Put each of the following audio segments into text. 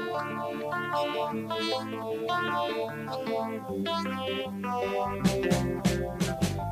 Thank you.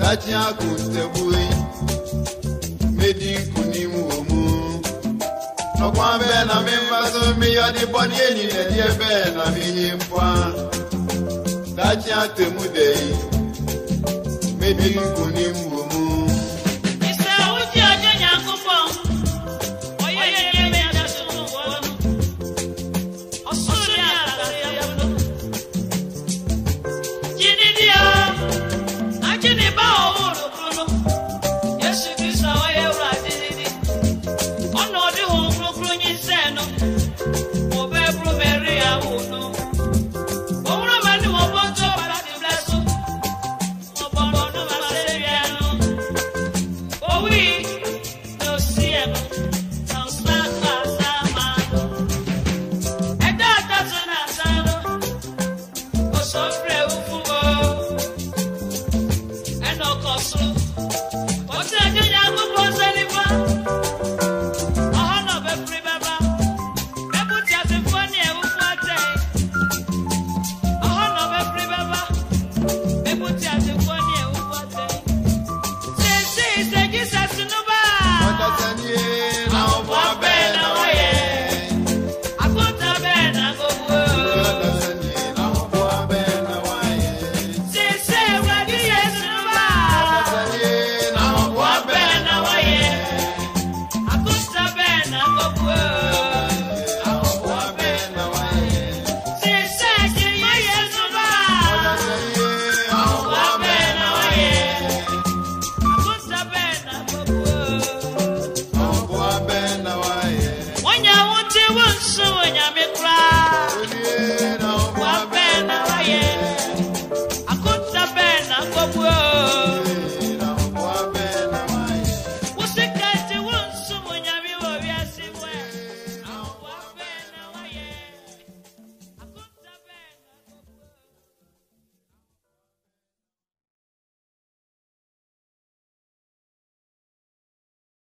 dachi akụ stebui medi nkụ n'ime omu nọkwa mbe na mme mmasị mmiri ọdịbọ dị enyi na dị ebe na mmiri mpụa dachi atemu dei medi nkụ n'ime